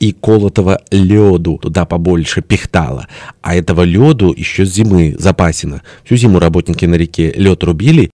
и колотого леду туда побольше пихтало. А этого леду еще с зимы запасено. Всю зиму работники на реке лед рубили